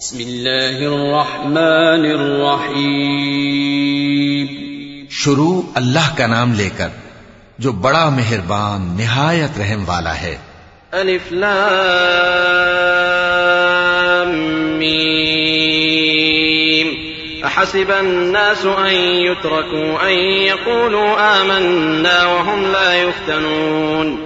بسم الله الرحمن الرحيم شروع اللہ کا نام لے کر جو بڑا مہربان نہایت رحم والا ہے۔ ألف لام ميم أحسب الناس أن يتركوا أن يقولوا آمنا وهم لا يفتنون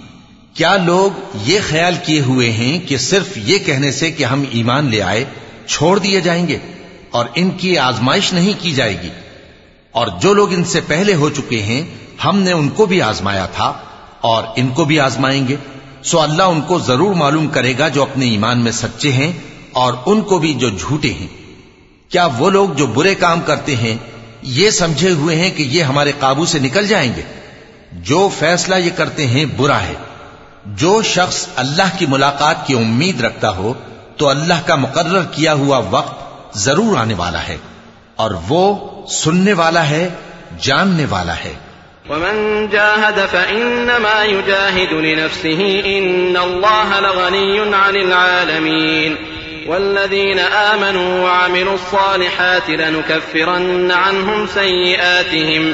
کیا لوگ یہ خیال کیے ہوئے ہیں کہ صرف یہ کہنے سے کہ ہم ایمان لے آئے چھوڑ دیے جائیں گے اور ان کی آزمائش نہیں کی جائے گی؟ اور جو لوگ ان سے پہلے ہو چکے ہیں، ہم نے ان کو بھی آزمایا تھا اور ان کو بھی آزمائیں گے۔ سو اللہ ان کو ضرور معلوم کرے گا جو اپنے ایمان میں سچے ہیں اور ان کو بھی جو جھوٹے ہیں۔ کیا وہ لوگ جو برے کام کرتے ہیں، یہ سمجھے ہوئے ہیں کہ یہ ہمارے قابو سے نکل جائیں گے؟ جو فیصلہ یہ کرتے ہیں، برا ہے۔ جو شخص اللہ کی ملاقات کی امید رکھتا ہو، تو اللہ کا مقرر کیا ہوا وقت ضرور آنے والا ہے، اور وہ سننے والا ہے، جاننے والا ہے۔ ومن جاهد فإنما يجاهد لنفسه إن الله لغني عن العالمين والذين آمنوا وعملوا الصالحات لنكفرن عنهم سيئاتهم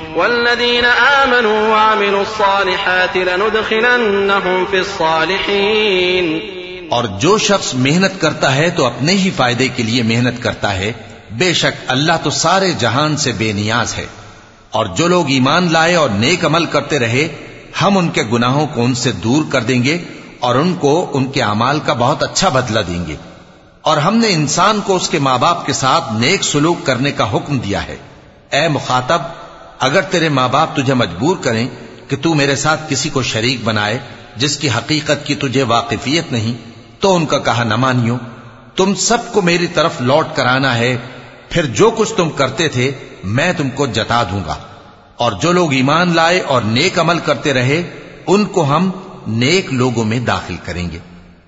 والذين آمنوا وعملوا الصالحات لندخلنهم في الصالحين اور جو شخص محنت کرتا ہے تو اپنے ہی فائدے کے لیے محنت کرتا ہے۔ بے شک اللہ تو سارے جہان سے بے نیاز ہے۔ اور جو لوگ ایمان لائے اور نیک عمل کرتے رہے، ہم ان کے گناہوں کو ان سے دور کر دیں گے اور ان کو ان کے اعمال کا بہت اچھا بدلہ دیں گے۔ اور ہم نے انسان کو اس کے ماں باپ کے ساتھ نیک سلوک کرنے کا حکم دیا ہے۔ اے مخاطب اگر تیرے ماں باپ تجھے مجبور کریں کہ تو میرے ساتھ کسی کو شریک بنائے جس کی حقیقت کی تجھے واقفیت نہیں، تو ان کا کہا نہ مانیو۔ تم سب کو میری طرف لوٹ کر آنا ہے، پھر جو کچھ تم کرتے تھے میں تم کو جتا دوں گا۔ اور جو لوگ ایمان لائے اور نیک عمل کرتے رہے، ان کو ہم نیک لوگوں میں داخل کریں گے۔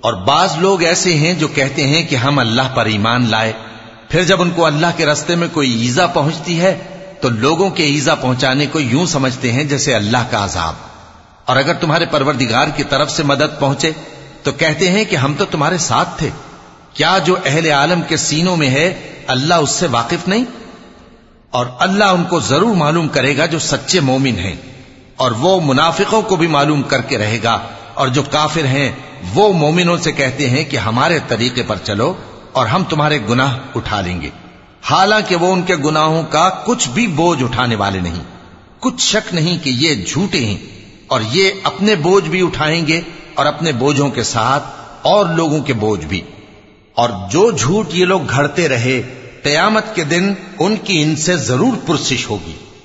اور بعض لوگ ایسے ہیں جو کہتے ہیں کہ ہم اللہ پر ایمان لائے۔ پھر جب ان کو اللہ کے رستے میں کوئی ایزا پہنچتی ہے، تو لوگوں کے ایزا پہنچانے کو یوں سمجھتے ہیں جیسے اللہ کا عذاب۔ اور اگر تمہارے پروردگار کی طرف سے مدد پہنچے، تو کہتے ہیں کہ ہم تو تمہارے ساتھ تھے۔ کیا جو اہل عالم کے سینوں میں ہے، اللہ اس سے واقف نہیں؟ اور اللہ ان کو ضرور معلوم کرے گا جو سچے مومن ہیں، اور وہ منافقوں کو بھی معلوم کر کے رہے گا، اور جو کافر ہیں وہ مومنوں سے کہتے ہیں کہ ہمارے طریقے پر چلو اور ہم تمہارے گناہ اٹھا لیں گے۔ حالانکہ وہ ان کے گناہوں کا کچھ بھی بوجھ اٹھانے والے نہیں۔ کچھ شک نہیں کہ یہ جھوٹے ہیں اور یہ اپنے بوجھ بھی اٹھائیں گے اور اپنے بوجھوں کے ساتھ اور لوگوں کے بوجھ بھی۔ اور جو جھوٹ یہ لوگ گھڑتے رہے، قیامت کے دن ان کی ان سے ضرور پرسش ہوگی۔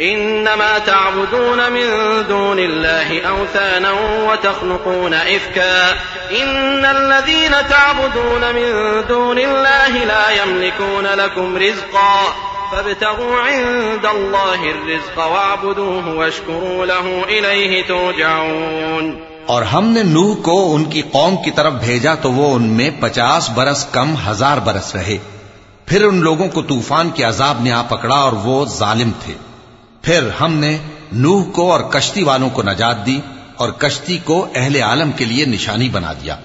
إنما تعبدون من دون الله أوثانا وتخلقون إفكا. إن الذين تعبدون من دون الله لا يملكون لكم رزقا. فابتغوا عند الله الرزق واعبدوه واشكروا له إليه ترجعون. اور ہم نے نوح کو ان کی قوم کی طرف بھیجا تو وہ ان میں پچاس برس کم ہزار برس رہے۔ پھر ان لوگوں کو طوفان کے عذاب نے آ پکڑا اور وہ ظالم تھے۔ پھر ہم نے نوح کو اور کشتی والوں کو نجات دی اور کشتی کو اہل عالم کے لیے نشانی بنا دیا۔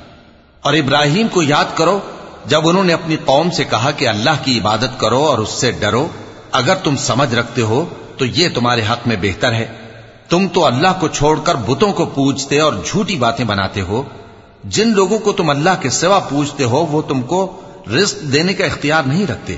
اور ابراہیم کو یاد کرو، جب انہوں نے اپنی قوم سے کہا کہ اللہ کی عبادت کرو اور اس سے ڈرو، اگر تم سمجھ رکھتے ہو تو یہ تمہارے حق میں بہتر ہے۔ تم تو اللہ کو چھوڑ کر بتوں کو پوجتے اور جھوٹی باتیں بناتے ہو۔ جن لوگوں کو تم اللہ کے سوا پوجتے ہو، وہ تم کو رزق دینے کا اختیار نہیں رکھتے۔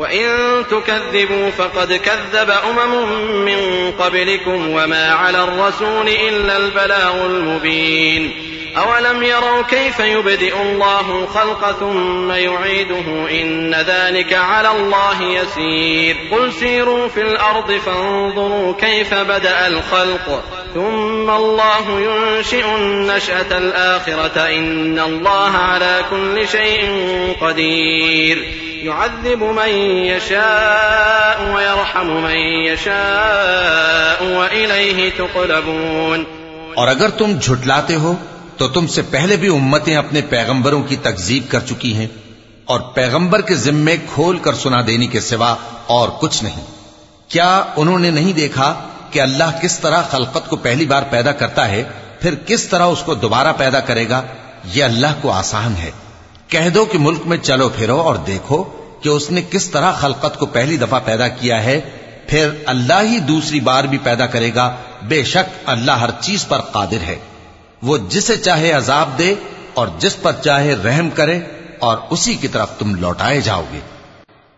وَإِن أَوَلَمْ يَرَوْا كَيْفَ يُبْدِئُ اللَّهُ الْخَلْقَ ثُمَّ يُعِيدُهُ إِنَّ ذَلِكَ عَلَى اللَّهِ يَسِيرٌ قُلْ سِيرُوا فِي الْأَرْضِ فَانظُرُوا كَيْفَ بَدَأَ الْخَلْقَ ثُمَّ اللَّهُ يُنشِئُ النَّشْأَةَ الْآخِرَةَ إِنَّ اللَّهَ عَلَى كُلِّ شَيْءٍ قَدِيرٌ يعذب من يشاء ويرحم من يشاء وإليه تقلبون اور اگر تم جھٹلاتے ہو تو تم سے پہلے بھی امتیں اپنے پیغمبروں کی تکذیب کر چکی ہیں اور پیغمبر کے ذمے کھول کر سنا دینے کے سوا اور کچھ نہیں۔ کیا انہوں نے نہیں دیکھا کہ اللہ کس طرح خلقت کو پہلی بار پیدا کرتا ہے، پھر کس طرح اس کو دوبارہ پیدا کرے گا؟ یہ اللہ کو آسان ہے۔ کہہ دو کہ ملک میں چلو پھرو اور دیکھو کہ اس نے کس طرح خلقت کو پہلی دفعہ پیدا کیا ہے، پھر اللہ ہی دوسری بار بھی پیدا کرے گا۔ بے شک اللہ ہر چیز پر قادر ہے۔ وہ جسے چاہے عذاب دے اور جس پر چاہے رحم کرے اور اسی کی طرف تم لوٹائے جاؤ گے۔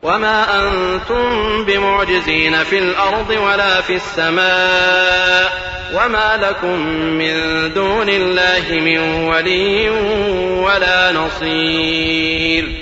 وما انتم بمعجزين في الارض ولا في السماء وما لكم من دون الله من ولي ولا نصير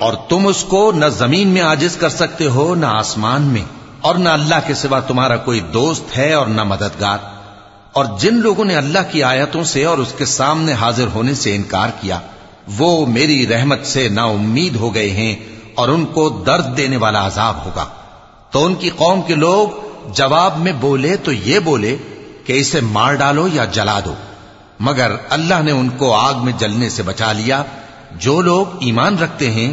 اور تم اس کو نہ زمین میں آجز کر سکتے ہو، نہ آسمان میں، اور نہ اللہ کے سوا تمہارا کوئی دوست ہے اور نہ مددگار۔ اور جن لوگوں نے اللہ کی آیتوں سے اور اس کے سامنے حاضر ہونے سے انکار کیا، وہ میری رحمت سے نا امید ہو گئے ہیں اور ان کو درد دینے والا عذاب ہوگا۔ تو ان کی قوم کے لوگ جواب میں بولے تو یہ بولے کہ اسے مار ڈالو یا جلا دو۔ مگر اللہ نے ان کو آگ میں جلنے سے بچا لیا۔ جو لوگ ایمان رکھتے ہیں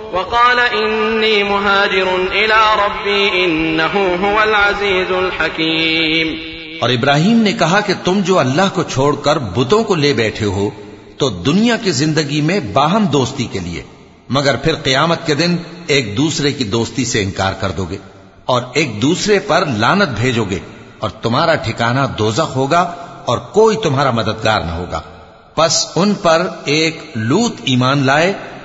وقال إني مهاجر إلى ربي إنه هو العزيز الحكيم. اور ابراہیم نے کہا کہ تم جو اللہ کو چھوڑ کر بتوں کو لے بیٹھے ہو، تو دنیا کی زندگی میں باہم دوستی کے لیے، مگر پھر قیامت کے دن ایک دوسرے کی دوستی سے انکار کر دو گے، اور ایک دوسرے پر لانت بھیجو گے، اور تمہارا ٹھکانہ دوزخ ہوگا اور کوئی تمہارا مددگار نہ ہوگا۔ پس ان پر ایک لوت ایمان لائے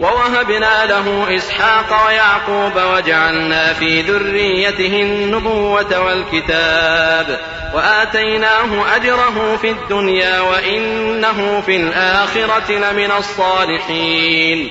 ووهبنا له إسحاق ويعقوب وجعلنا في ذريته النبوة والكتاب وآتيناه أجره في الدنيا وإنه في الآخرة لمن الصالحين.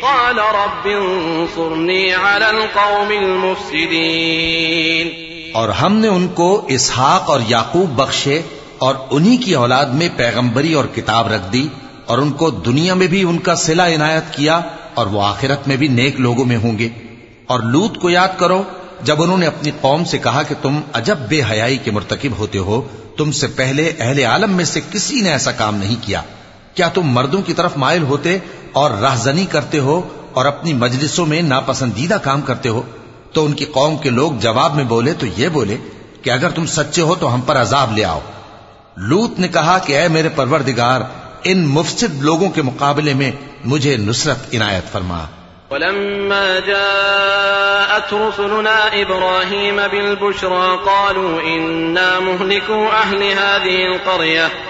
قال رب انصرني على القوم المفسدين. اور ہم نے ان کو اسحاق اور یعقوب بخشے اور انہی کی اولاد میں پیغمبری اور کتاب رکھ دی اور ان کو دنیا میں بھی ان کا سلا عنایت کیا اور وہ آخرت میں بھی نیک لوگوں میں ہوں گے۔ اور لوت کو یاد کرو، جب انہوں نے اپنی قوم سے کہا کہ تم عجب بے حیائی کے مرتکب ہوتے ہو، تم سے پہلے اہل عالم میں سے کسی نے ایسا کام نہیں کیا۔ کیا تم مردوں کی طرف مائل ہوتے اور راہزنی کرتے ہو اور اپنی مجلسوں میں ناپسندیدہ کام کرتے ہو، تو ان کی قوم کے لوگ جواب میں بولے تو یہ بولے کہ اگر تم سچے ہو تو ہم پر عذاب لے آؤ۔ لوت نے کہا کہ اے میرے پروردگار، ان مفسد لوگوں کے مقابلے میں مجھے نصرت عنایت فرما۔ ولما جاءت رسلنا إبراهيم بالبشرى قالوا إنا مهلكوا أهل هذه القرية۔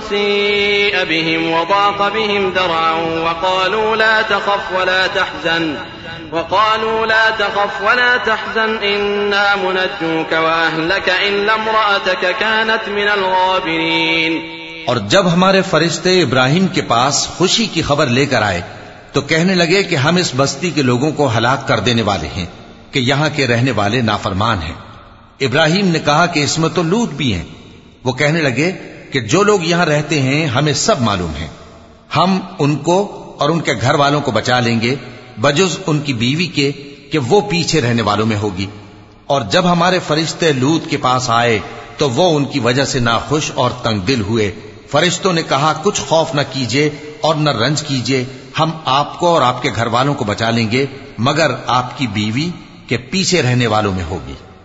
سيء بهم وضاق بهم ذرعا وقالوا لا تخف ولا تحزن وقالوا لا تخف ولا تحزن إنا منجوك وأهلك إلا امرأتك كانت من الغابرين اور جب ہمارے فرشتے ابراہیم کے پاس خوشی کی خبر لے کر آئے، تو کہنے لگے کہ ہم اس بستی کے لوگوں کو ہلاک کر دینے والے ہیں، کہ یہاں کے رہنے والے نافرمان ہیں۔ ابراہیم نے کہا کہ اس میں تو لوٹ بھی ہیں۔ وہ کہنے لگے کہ جو لوگ یہاں رہتے ہیں، ہمیں سب معلوم ہیں۔ ہم ان کو اور ان کے گھر والوں کو بچا لیں گے، بجز ان کی بیوی کے کہ وہ پیچھے رہنے والوں میں ہوگی۔ اور جب ہمارے فرشتے لوت کے پاس آئے، تو وہ ان کی وجہ سے ناخوش اور تنگ دل ہوئے۔ فرشتوں نے کہا، کچھ خوف نہ کیجیے اور نہ رنج کیجیے ہم آپ کو اور آپ کے گھر والوں کو بچا لیں گے، مگر آپ کی بیوی کے پیچھے رہنے والوں میں ہوگی۔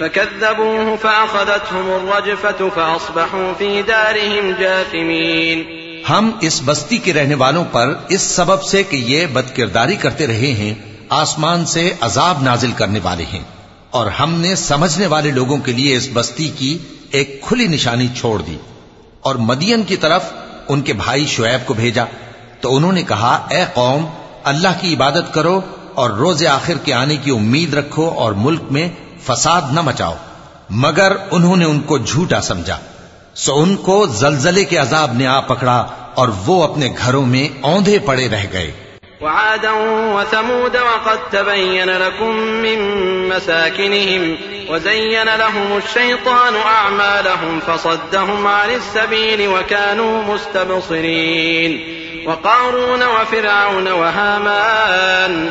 فكذبوه فأخذتهم الرجفة فأصبحوا في دارهم جاثمين. ہم اس بستی کے رہنے والوں پر اس سبب سے کہ یہ بد کرداری کرتے رہے ہیں، آسمان سے عذاب نازل کرنے والے ہیں۔ اور ہم نے سمجھنے والے لوگوں کے لیے اس بستی کی ایک کھلی نشانی چھوڑ دی۔ اور مدین کی طرف ان کے بھائی شعیب کو بھیجا۔ تو انہوں نے کہا، اے قوم، اللہ کی عبادت کرو اور روز آخر کے آنے کی امید رکھو اور ملک میں فساد نہ مچاؤ، مگر انہوں نے ان کو جھوٹا سمجھا۔ سو ان کو زلزلے کے عذاب نے آ پکڑا اور وہ اپنے گھروں میں اوندے پڑے رہ گئے۔ وعادا وثمود وقد تبين لكم من مساكنهم وزين لهم الشيطان أعمالهم فصدهم عن السبيل وكانوا مستبصرين، وقارون وفرعون وهامان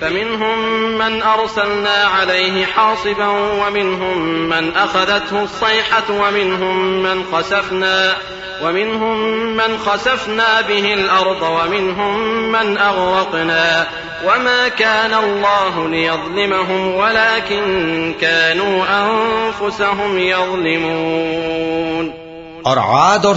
فمنهم من أرسلنا عليه حاصبا ومنهم من أخذته الصيحة ومنهم من خسفنا ومنهم من خسفنا به الأرض ومنهم من أغرقنا وما كان الله ليظلمهم ولكن كانوا أنفسهم يظلمون اور عاد اور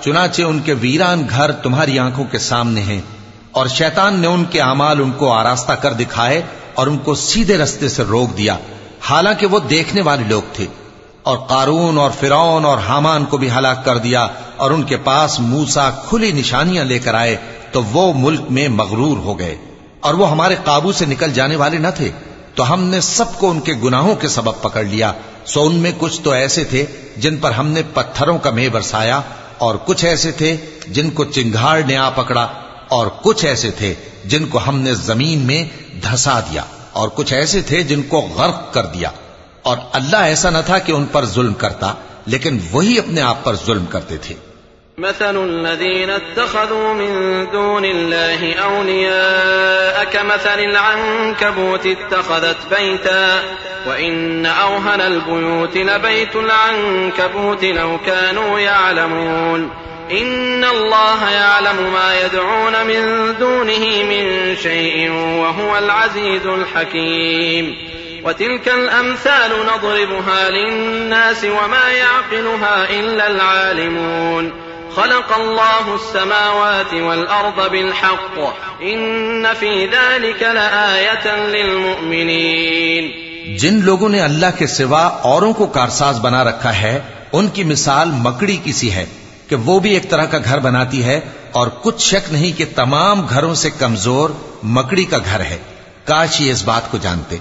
چنانچہ ان کے ویران گھر تمہاری آنکھوں کے سامنے ہیں۔ اور شیطان نے ان کے اعمال ان کو آراستہ کر دکھائے اور ان کو سیدھے رستے سے روک دیا۔ حالانکہ وہ دیکھنے والے لوگ تھے۔ اور قارون اور فرعون اور حامان کو بھی ہلاک کر دیا اور ان کے پاس موسا کھلی نشانیاں لے کر آئے تو وہ ملک میں مغرور ہو گئے۔ اور وہ ہمارے قابو سے نکل جانے والے نہ تھے۔ تو ہم نے سب کو ان کے گناہوں کے سبب پکڑ لیا۔ سو ان میں کچھ تو ایسے تھے جن پر ہم نے پتھروں کا مے برسایا اور کچھ ایسے تھے جن کو چنگھاڑ نے آ پکڑا۔ اور کچھ ایسے تھے جن کو ہم نے زمین میں دھسا دیا، اور کچھ ایسے تھے جن کو غرق کر دیا۔ اور اللہ ایسا نہ تھا کہ ان پر ظلم کرتا، لیکن وہی اپنے آپ پر ظلم کرتے تھے۔ مثل الذين اتخذوا من دون الله أولياء كمثل العنكبوت اتخذت بيتا، وإن أوهن البيوت لبيت العنكبوت لو كانوا يعلمون. إن الله يعلم ما يدعون من دونه من شيء وهو العزيز الحكيم. وتلك الأمثال نضربها للناس وما يعقلها إلا العالمون. خلق الله السماوات والأرض بالحق. إن في ذلك لآية للمؤمنين. لوگوں نے اللہ کے سوا اوروں کو کارساز بنا رکھا ہے ان کی مثال مکڑی کی سی ہے۔ کہ وہ بھی ایک طرح کا گھر بناتی ہے اور کچھ شک نہیں کہ تمام گھروں سے کمزور مکڑی کا گھر ہے۔ کاش یہ اس بات کو جانتے۔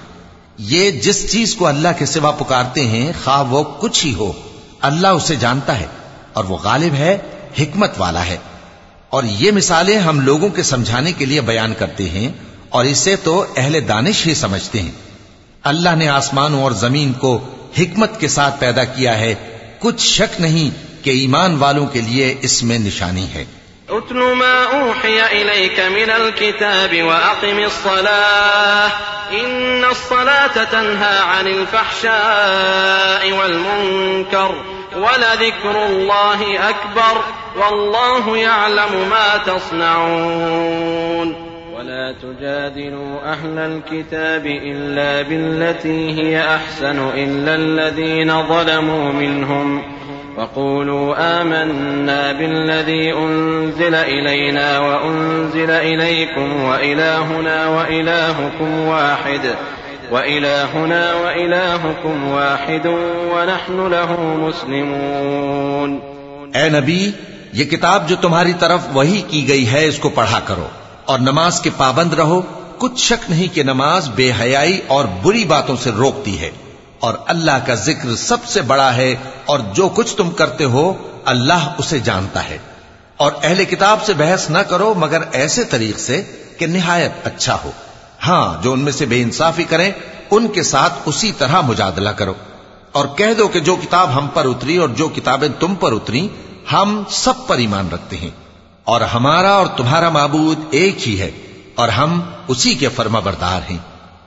یہ جس چیز کو اللہ کے سوا پکارتے ہیں، خواہ وہ کچھ ہی ہو، اللہ اسے جانتا ہے اور وہ غالب ہے، حکمت والا ہے۔ اور یہ مثالیں ہم لوگوں کے سمجھانے کے لیے بیان کرتے ہیں اور اسے تو اہل دانش ہی سمجھتے ہیں۔ اللہ نے آسمانوں اور زمین کو حکمت کے ساتھ پیدا کیا ہے۔ کچھ شک نہیں کہ ایمان والوں کے لیے اس میں نشانی ہے اتل ما أوحي إليك من الكتاب وأقم الصلاة إن الصلاة تنهى عن الفحشاء والمنكر ولذكر الله أكبر والله يعلم ما تصنعون ولا تجادلوا أهل الكتاب إلا بالتي هي أحسن إلا الذين ظلموا منهم وقولوا امنا بالذي انزل الينا وانزل اليكم والهنا والهكم واحد وإلهنا وإلهكم واحد ونحن له مسلمون اے نبی، یہ کتاب جو تمہاری طرف وہی کی گئی ہے، اس کو پڑھا کرو اور نماز کے پابند رہو، کچھ شک نہیں کہ نماز بے حیائی اور بری باتوں سے روکتی ہے۔ اور اللہ کا ذکر سب سے بڑا ہے اور جو کچھ تم کرتے ہو، اللہ اسے جانتا ہے۔ اور اہل کتاب سے بحث نہ کرو مگر ایسے طریق سے کہ نہایت اچھا ہو۔ ہاں جو ان میں سے بے انصافی کریں، ان کے ساتھ اسی طرح مجادلہ کرو۔ اور کہہ دو کہ جو کتاب ہم پر اتری اور جو کتابیں تم پر اتری، ہم سب پر ایمان رکھتے ہیں۔ اور ہمارا اور تمہارا معبود ایک ہی ہے اور ہم اسی کے فرما بردار ہیں۔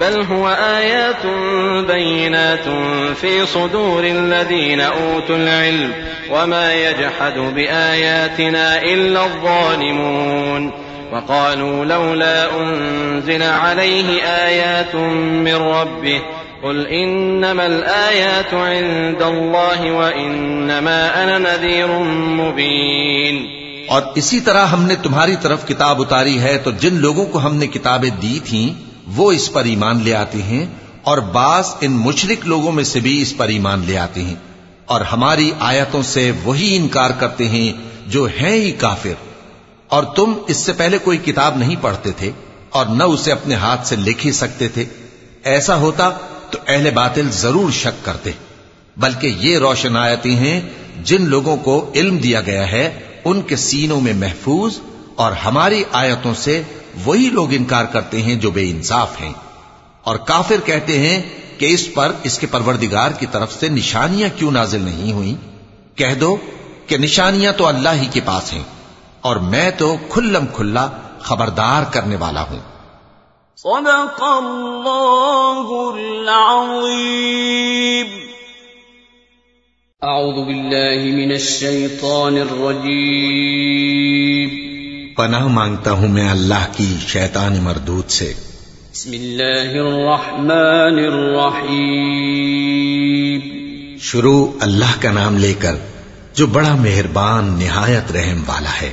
بل هو آيات بينات في صدور الذين أوتوا العلم وما يجحد بآياتنا إلا الظالمون وقالوا لولا أنزل عليه آيات من ربه قل إنما الآيات عند الله وإنما أنا نذير مبين اور اسی طرح ہم نے تمہاری طرف کتاب اتاری ہے تو جن لوگوں کو ہم نے کتابیں دی تھیں وہ اس پر ایمان لے آتے ہیں اور بعض ان مشرک لوگوں میں سے بھی اس پر ایمان لے آتے ہیں اور ہماری آیتوں سے وہی انکار کرتے ہیں جو ہیں ہی کافر۔ اور تم اس سے پہلے کوئی کتاب نہیں پڑھتے تھے اور نہ اسے اپنے ہاتھ سے لکھ ہی سکتے تھے۔ ایسا ہوتا تو اہل باطل ضرور شک کرتے، بلکہ یہ روشن آیتیں ہیں جن لوگوں کو علم دیا گیا ہے، ان کے سینوں میں محفوظ اور ہماری آیتوں سے وہی لوگ انکار کرتے ہیں جو بے انصاف ہیں۔ اور کافر کہتے ہیں کہ اس پر اس کے پروردگار کی طرف سے نشانیاں کیوں نازل نہیں ہوئی کہہ دو کہ نشانیاں تو اللہ ہی کے پاس ہیں اور میں تو کھلم کھلا خبردار کرنے والا ہوں۔ صدق اللہ العظیم۔ اعوذ باللہ من الشیطان الرجیم۔ پناہ مانگتا ہوں میں اللہ کی شیطان مردود سے۔ بسم اللہ الرحمن الرحیم۔ شروع اللہ کا نام لے کر جو بڑا مہربان نہایت رحم والا ہے۔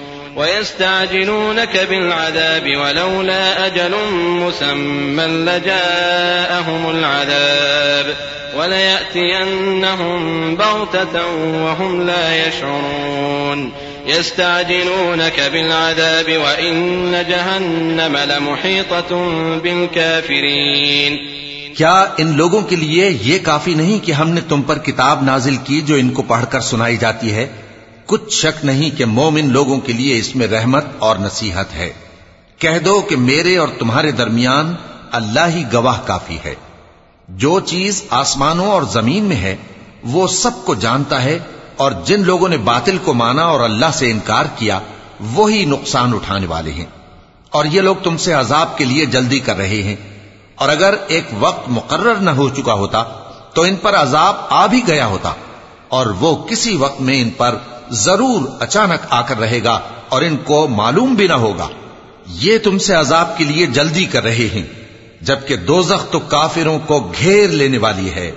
ويستعجلونك بالعذاب ولولا أجل مسمى لجاءهم العذاب وليأتينهم بغتة وهم لا يشعرون يستعجلونك بالعذاب وإن جهنم لمحيطة بالكافرين کیا ان لوگوں کے لیے یہ کافی نہیں کہ ہم نے تم پر کتاب نازل کی جو ان کو پڑھ کر سنائی جاتی ہے کچھ شک نہیں کہ مومن لوگوں کے لیے اس میں رحمت اور نصیحت ہے۔ کہہ دو کہ میرے اور تمہارے درمیان اللہ ہی گواہ کافی ہے۔ جو چیز آسمانوں اور زمین میں ہے، وہ سب کو جانتا ہے اور جن لوگوں نے باطل کو مانا اور اللہ سے انکار کیا، وہی نقصان اٹھانے والے ہیں۔ اور یہ لوگ تم سے عذاب کے لیے جلدی کر رہے ہیں۔ اور اگر ایک وقت مقرر نہ ہو چکا ہوتا، تو ان پر عذاب آ بھی گیا ہوتا۔ اور وہ کسی وقت میں ان پر ضرور اچانک آ کر رہے گا اور ان کو معلوم بھی نہ ہوگا۔ یہ تم سے عذاب کے لیے جلدی کر رہے ہیں، جبکہ دوزخ تو کافروں کو گھیر لینے والی ہے۔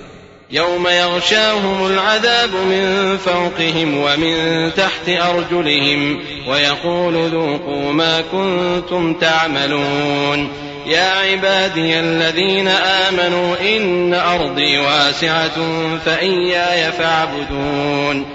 يوم يغشاهم العذاب من فوقهم ومن تحت أرجلهم ويقول ذوقوا ما كنتم تعملون۔ يا عبادي الذين آمنوا إن أرضي واسعة فإياي فاعبدون۔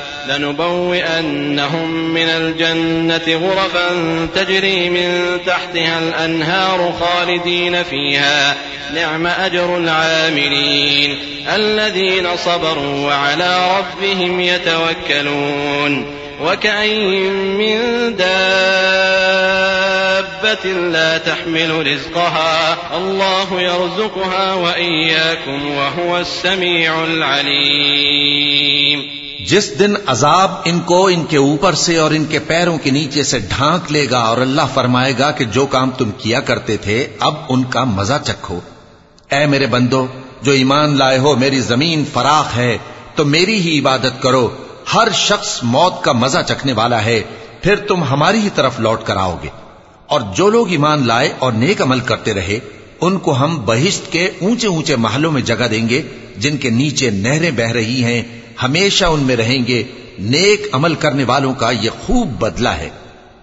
لنبوئنهم من الجنة غرفا تجري من تحتها الأنهار خالدين فيها. نعم أجر العاملين الذين صبروا وعلى ربهم يتوكلون. وكأين من دابة لا تحمل رزقها. الله يرزقها وإياكم وهو السميع العليم. جس دن عذاب ان کو ان کے اوپر سے اور ان کے پیروں کے نیچے سے ڈھانک لے گا اور اللہ فرمائے گا کہ جو کام تم کیا کرتے تھے، اب ان کا مزہ چکھو۔ اے میرے بندو، جو ایمان لائے ہو، میری زمین فراخ ہے، تو میری ہی عبادت کرو۔ ہر شخص موت کا مزہ چکھنے والا ہے، پھر تم ہماری ہی طرف لوٹ کر آؤ گے۔ اور جو لوگ ایمان لائے اور نیک عمل کرتے رہے، ان کو ہم بہشت کے اونچے اونچے محلوں میں جگہ دیں گے، جن کے نیچے نہریں بہ رہی ہیں۔ ہمیشہ ان میں رہیں گے، نیک عمل کرنے والوں کا یہ خوب بدلہ ہے،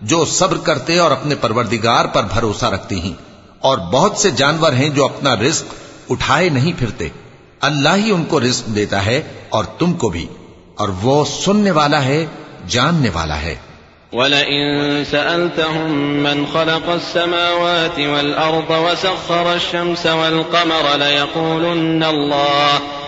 جو صبر کرتے اور اپنے پروردگار پر بھروسہ رکھتے ہیں۔ اور بہت سے جانور ہیں جو اپنا رزق اٹھائے نہیں پھرتے۔ اللہ ہی ان کو رزق دیتا ہے اور تم کو بھی۔ اور وہ سننے والا ہے، جاننے والا ہے۔ وَلَئِن سَأَلْتَهُم مَّنْ خَلَقَ السَّمَاوَاتِ وَالْأَرْضَ وَسَخَّرَ الشَّمْسَ وَالْقَمَرَ لَيَقُولُنَّ اللَّهُ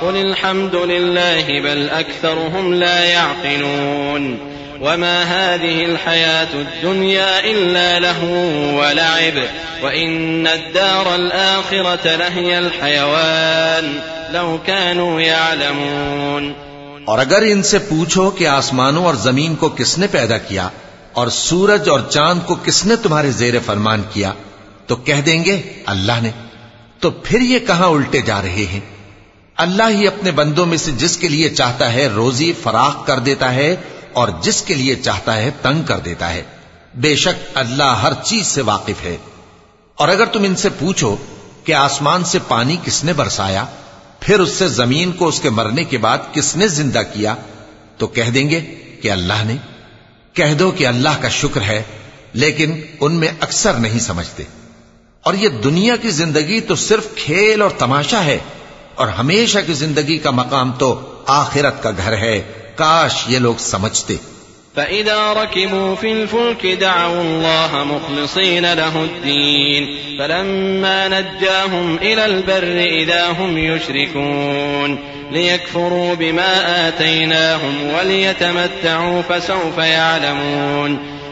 قل الحمد لله بل أكثرهم لا يعقلون وما هذه الحياة الدنيا إلا له ولعب وإن الدار الآخرة لهي الحيوان لو كانوا يعلمون اور اگر ان سے پوچھو کہ آسمانوں اور زمین کو کس نے پیدا کیا اور سورج اور چاند کو کس نے تمہارے زیر فرمان کیا، تو کہہ دیں گے اللہ نے۔ تو پھر یہ کہاں الٹے جا رہے ہیں؟ اللہ ہی اپنے بندوں میں سے جس کے لیے چاہتا ہے روزی فراخ کر دیتا ہے اور جس کے لیے چاہتا ہے تنگ کر دیتا ہے۔ بے شک اللہ ہر چیز سے واقف ہے۔ اور اگر تم ان سے پوچھو کہ آسمان سے پانی کس نے برسایا، پھر اس سے زمین کو اس کے مرنے کے بعد کس نے زندہ کیا، تو کہہ دیں گے کہ اللہ نے۔ کہہ دو کہ اللہ کا شکر ہے، لیکن ان میں اکثر نہیں سمجھتے۔ اور یہ دنیا کی زندگی تو صرف کھیل اور تماشا ہے۔ اور ہمیشہ کی زندگی کا مقام تو آخرت کا گھر ہے کاش یہ لوگ سمجھتے فإذا ركبوا في الفلك دعوا الله مخلصين له الدين فلما نجاهم إلى البر إذا هم يشركون ليكفروا بما آتيناهم وليتمتعوا فسوف يعلمون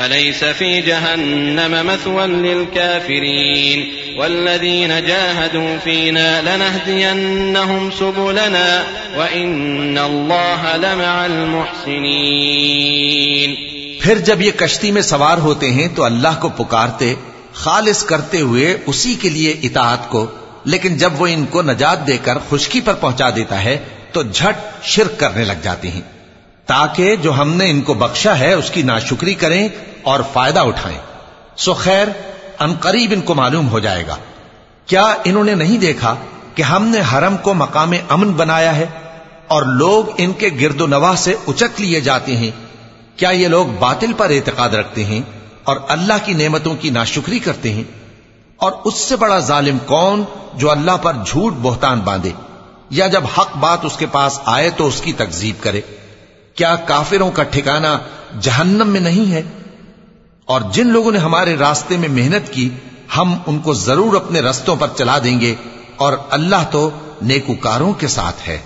أليس في جهنم مثوى للكافرين والذين جاهدوا فينا لنهدينهم سبلنا وإن الله لمع المحسنين پھر جب یہ کشتی میں سوار ہوتے ہیں تو اللہ کو پکارتے، خالص کرتے ہوئے اسی کے لیے اطاعت کو، لیکن جب وہ ان کو نجات دے کر خشکی پر پہنچا دیتا ہے تو جھٹ شرک کرنے لگ جاتے ہیں۔ تاکہ جو ہم نے ان کو بخشا ہے اس کی ناشکری کریں اور فائدہ اٹھائیں۔ سو خیر ان قریب ان کو معلوم ہو جائے گا۔ کیا انہوں نے نہیں دیکھا کہ ہم نے حرم کو مقام امن بنایا ہے اور لوگ ان کے گرد و نواح سے اچک لیے جاتے ہیں؟ کیا یہ لوگ باطل پر اعتقاد رکھتے ہیں اور اللہ کی نعمتوں کی ناشکری کرتے ہیں؟ اور اس سے بڑا ظالم کون جو اللہ پر جھوٹ بہتان باندھے؟ یا جب حق بات اس کے پاس آئے تو اس کی تکزیب کرے؟ کیا کافروں کا ٹھکانہ جہنم میں نہیں ہے؟ اور جن لوگوں نے ہمارے راستے میں محنت کی، ہم ان کو ضرور اپنے رستوں پر چلا دیں گے اور اللہ تو نیکوکاروں کے ساتھ ہے۔